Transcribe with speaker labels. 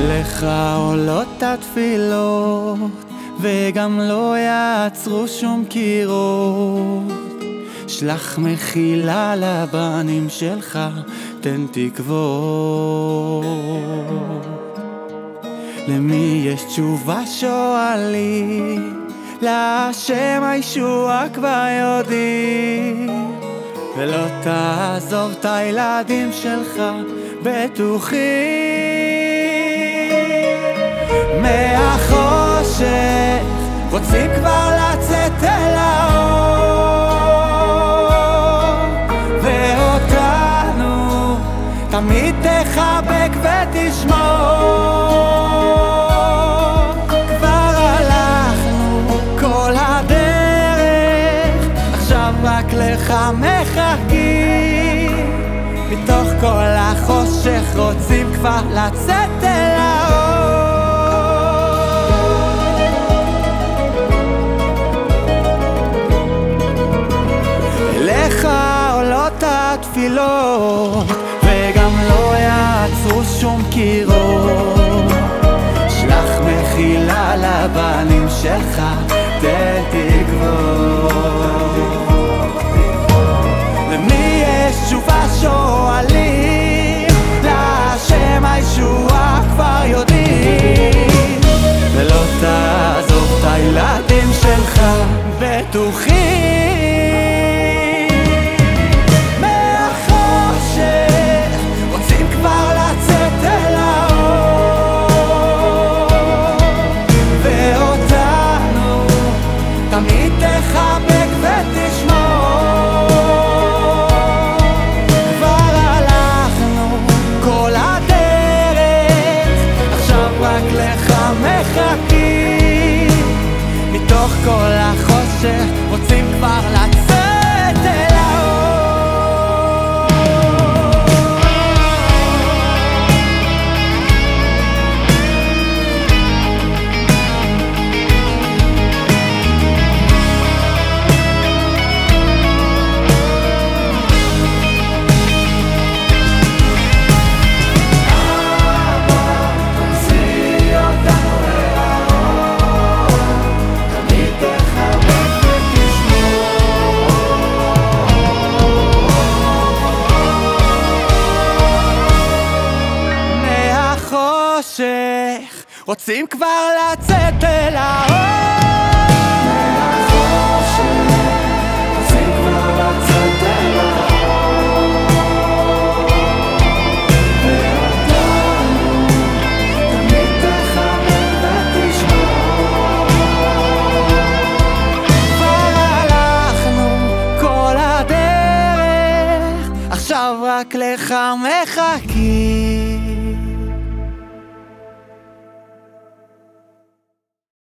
Speaker 1: אליך עולות התפילות, וגם לא יעצרו שום קירות. שלח מחילה לבנים שלך, תן תקוות. למי יש תשובה שואלים? להשם הישועה כבר יודעים. ולא תעזוב את הילדים שלך בטוחים רוצים כבר לצאת אל האור. ואותנו תמיד תחבק ותשמור. כבר הלכנו כל הדרך עכשיו רק לך מחכים. מתוך כל החושך רוצים כבר לצאת התפילות וגם לא יעצרו שום קירות. שלח מחילה לבנים שלך תן תקוות תחבק ותשמור. כבר הלכנו כל הדרך עכשיו רק לך מחכים. מתוך כל החושך רוצים כבר לצאת מהחושך רוצים כבר לצאת אל האור. רק לך מחכים.